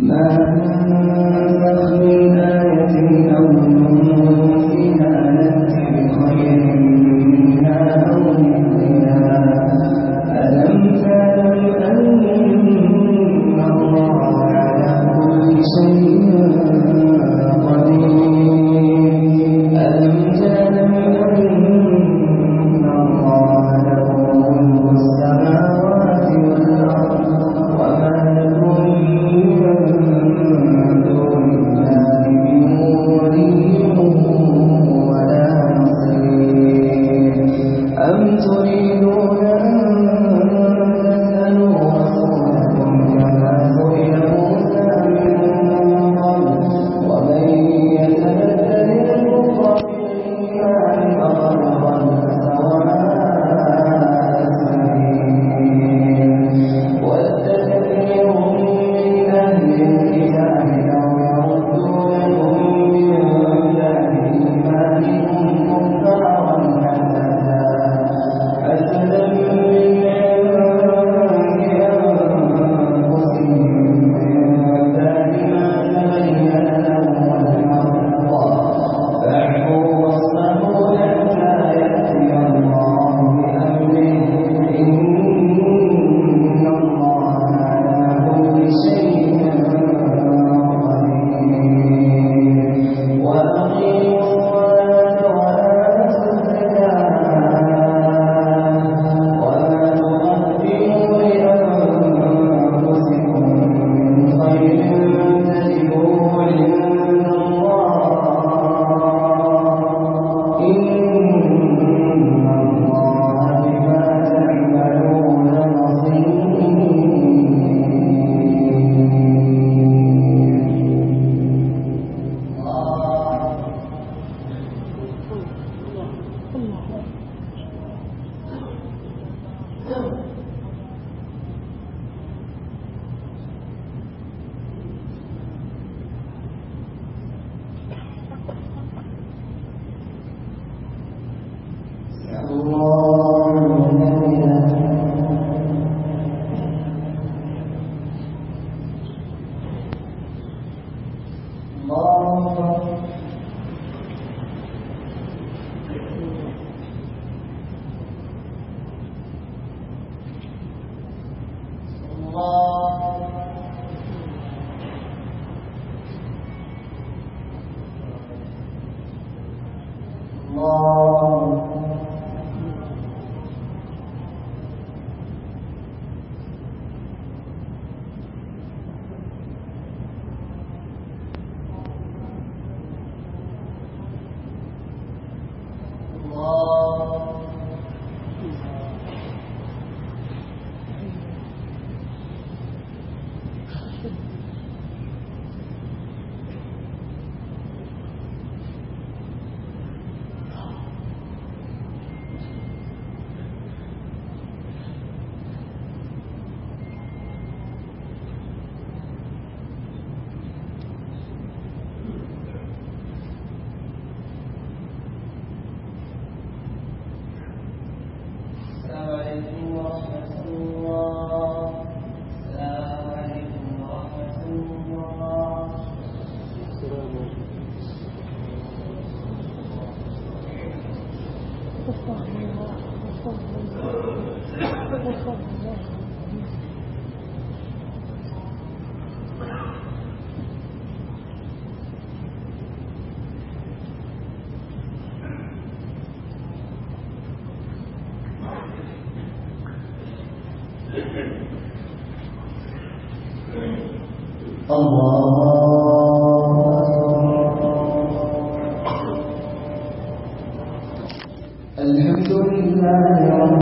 ما تخمين آية أو من فيها نأتي بخير الله Allah